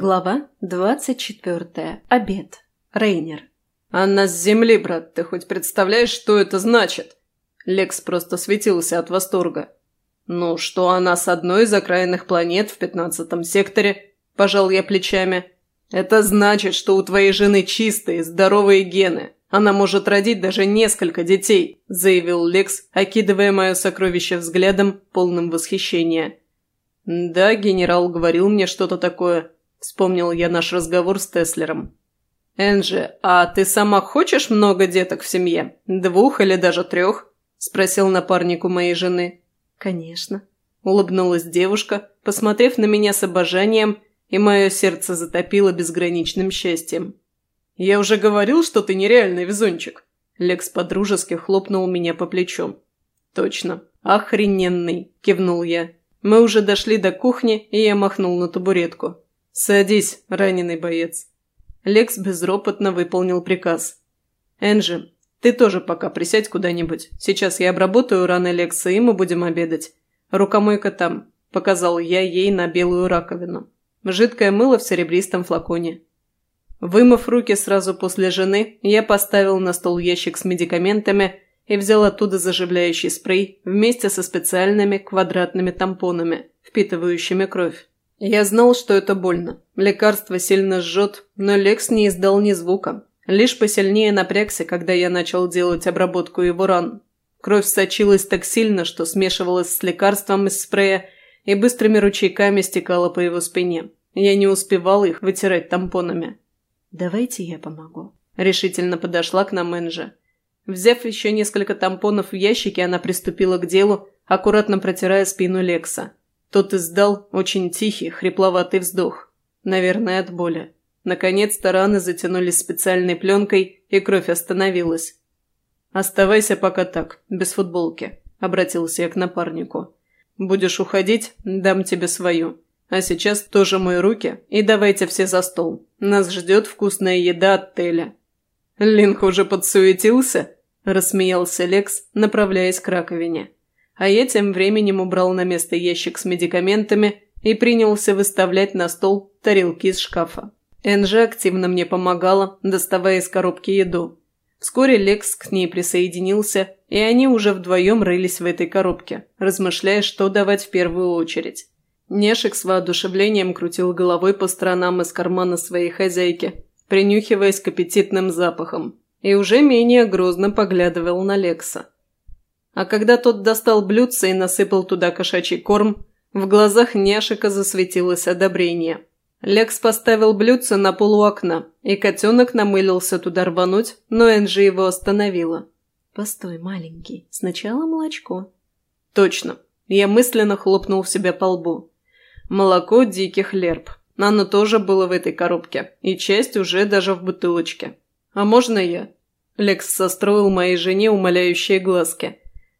Глава двадцать четвертая. Обед. Рейнер. «Она с земли, брат, ты хоть представляешь, что это значит?» Лекс просто светился от восторга. «Ну, что она с одной из окраинных планет в пятнадцатом секторе?» – пожал я плечами. «Это значит, что у твоей жены чистые, здоровые гены. Она может родить даже несколько детей», – заявил Лекс, окидывая мое сокровище взглядом, полным восхищения. «Да, генерал говорил мне что-то такое», – вспомнил я наш разговор с Теслером. «Энджи, а ты сама хочешь много деток в семье? Двух или даже трех?» – спросил напарник у моей жены. «Конечно», – улыбнулась девушка, посмотрев на меня с обожанием, и мое сердце затопило безграничным счастьем. «Я уже говорил, что ты нереальный везунчик!» Лекс подружески хлопнул меня по плечу. «Точно. Охрененный!» – кивнул я. Мы уже дошли до кухни, и я махнул на табуретку. «Садись, раненый боец». Лекс безропотно выполнил приказ. «Энджи, ты тоже пока присядь куда-нибудь. Сейчас я обработаю раны Лекса, и мы будем обедать. Рукомойка там», – показал я ей на белую раковину. Жидкое мыло в серебристом флаконе. Вымыв руки сразу после жены, я поставил на стол ящик с медикаментами и взял оттуда заживляющий спрей вместе со специальными квадратными тампонами, впитывающими кровь. Я знал, что это больно. Лекарство сильно жжет, но Лекс не издал ни звука. Лишь посильнее напрягся, когда я начал делать обработку его ран. Кровь сочилась так сильно, что смешивалась с лекарством из спрея и быстрыми ручейками стекала по его спине. Я не успевал их вытирать тампонами. «Давайте я помогу», – решительно подошла к нам Энджи. Взяв еще несколько тампонов в ящике, она приступила к делу, аккуратно протирая спину Лекса. Тот издал очень тихий, хрипловатый вздох. Наверное, от боли. Наконец-то раны затянулись специальной пленкой, и кровь остановилась. «Оставайся пока так, без футболки», – обратился я к напарнику. «Будешь уходить, дам тебе свою. А сейчас тоже мой руки, и давайте все за стол. Нас ждет вкусная еда от Теля». «Линк уже подсуетился?» – рассмеялся Лекс, направляясь к раковине. А я тем временем убрал на место ящик с медикаментами и принялся выставлять на стол тарелки из шкафа. Энжи активно мне помогала, доставая из коробки еду. Вскоре Лекс к ней присоединился, и они уже вдвоем рылись в этой коробке, размышляя, что давать в первую очередь. Нешик с воодушевлением крутил головой по сторонам из кармана своей хозяйки, принюхиваясь к аппетитным запахам, и уже менее грозно поглядывал на Лекса. А когда тот достал блюдце и насыпал туда кошачий корм, в глазах Няшика засветилось одобрение. Лекс поставил блюдце на полу окна, и котенок намылился туда рвануть, но Энджи его остановила. «Постой, маленький, сначала молочко». «Точно». Я мысленно хлопнул себя по лбу. Молоко диких лерб. Оно тоже было в этой коробке, и часть уже даже в бутылочке. «А можно я?» Лекс состроил моей жене умоляющие глазки.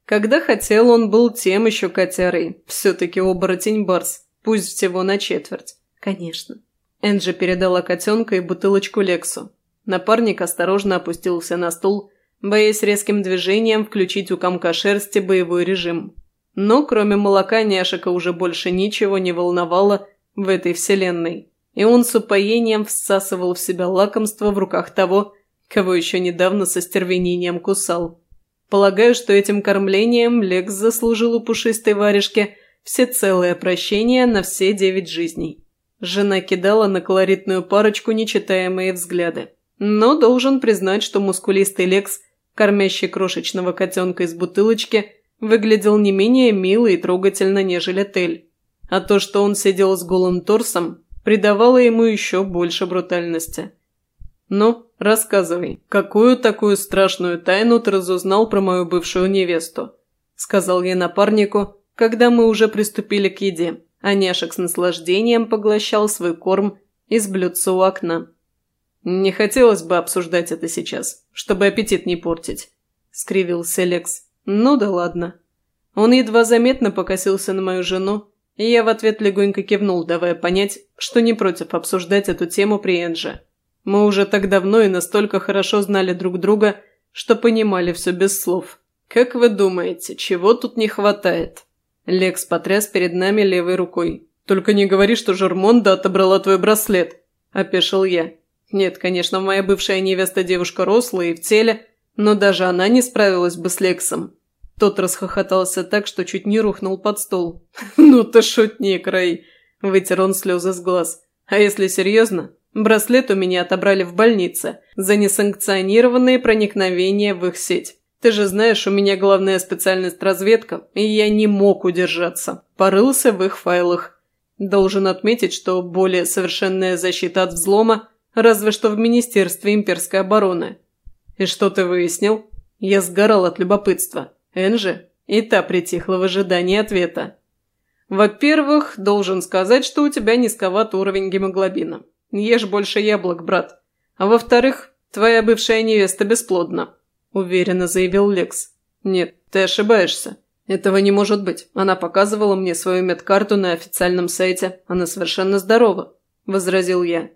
Когда хотел, он был тем еще котярой. Все-таки оборотень Барс, пусть всего на четверть. «Конечно». Энджи передала котенка и бутылочку Лексу. Напарник осторожно опустился на стул, боясь резким движением включить у комка шерсти боевой режим. Но кроме молока няшика уже больше ничего не волновало в этой вселенной, и он с упоением всасывал в себя лакомство в руках того, кого еще недавно со стервенением кусал. Полагаю, что этим кормлением Лекс заслужил у пушистой варежки всецелое прощение на все девять жизней. Жена кидала на колоритную парочку нечитаемые взгляды. Но должен признать, что мускулистый Лекс, кормящий крошечного котенка из бутылочки, выглядел не менее мило и трогательно, нежели Тель. А то, что он сидел с голым торсом, придавало ему еще больше брутальности. «Ну, рассказывай, какую такую страшную тайну ты разузнал про мою бывшую невесту?» – сказал я напарнику, когда мы уже приступили к еде, а Няшек с наслаждением поглощал свой корм из блюдца у окна. «Не хотелось бы обсуждать это сейчас, чтобы аппетит не портить», – скривился Лекс. «Ну да ладно». Он едва заметно покосился на мою жену, и я в ответ легонько кивнул, давая понять, что не против обсуждать эту тему при Энже. Мы уже так давно и настолько хорошо знали друг друга, что понимали все без слов. «Как вы думаете, чего тут не хватает?» Лекс потряс перед нами левой рукой. Только не говори, что Жермонда отобрала твой браслет», – опешил я. Нет, конечно, моя бывшая невеста девушка рослая и в теле, но даже она не справилась бы с Лексом. Тот расхохотался так, что чуть не рухнул под стол. «Ну ты шутник, Рэй!» – вытер он слезы с глаз. «А если серьезно, браслет у меня отобрали в больнице за несанкционированные проникновения в их сеть. Ты же знаешь, у меня главная специальность разведка, и я не мог удержаться. Порылся в их файлах. Должен отметить, что более совершенная защита от взлома разве что в Министерстве имперской обороны. И что ты выяснил? Я сгорал от любопытства. Энжи? И та притихла в ожидании ответа. Во-первых, должен сказать, что у тебя низковат уровень гемоглобина. Ешь больше яблок, брат. А во-вторых, твоя бывшая невеста бесплодна», – уверенно заявил Лекс. «Нет, ты ошибаешься. Этого не может быть. Она показывала мне свою медкарту на официальном сайте. Она совершенно здорова», – возразил я.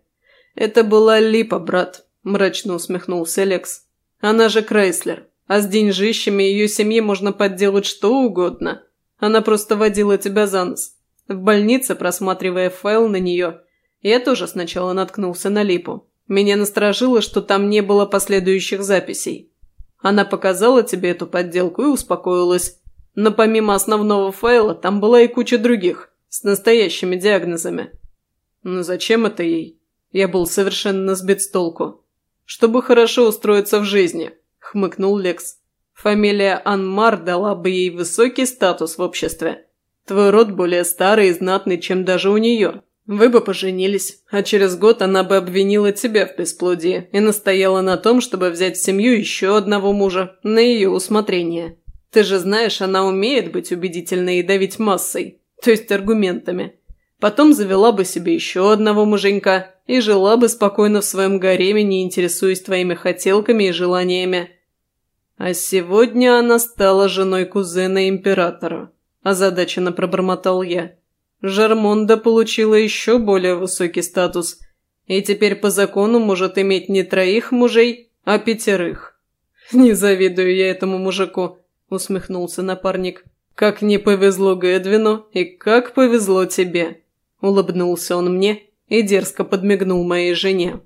«Это была липа, брат», – мрачно усмехнулся Лекс. «Она же Крейслер, а с деньжищами ее семьи можно подделать что угодно. Она просто водила тебя за нос. В больнице, просматривая файл на нее, я тоже сначала наткнулся на липу. Меня насторожило, что там не было последующих записей. Она показала тебе эту подделку и успокоилась. Но помимо основного файла, там была и куча других, с настоящими диагнозами. Но зачем это ей? Я был совершенно сбит с толку. «Чтобы хорошо устроиться в жизни», – хмыкнул Лекс. «Фамилия Анмар дала бы ей высокий статус в обществе. Твой род более старый и знатный, чем даже у нее. Вы бы поженились, а через год она бы обвинила тебя в бесплодии и настояла на том, чтобы взять в семью еще одного мужа, на ее усмотрение. Ты же знаешь, она умеет быть убедительной и давить массой, то есть аргументами. Потом завела бы себе еще одного муженька и жила бы спокойно в своем гареме, не интересуясь твоими хотелками и желаниями. А сегодня она стала женой кузена императора, озадаченно пробормотал я. Жармонда получила еще более высокий статус и теперь по закону может иметь не троих мужей, а пятерых. «Не завидую я этому мужику», – усмехнулся напарник. «Как не повезло Гэдвину и как повезло тебе». Улыбнулся он мне и дерзко подмигнул моей жене.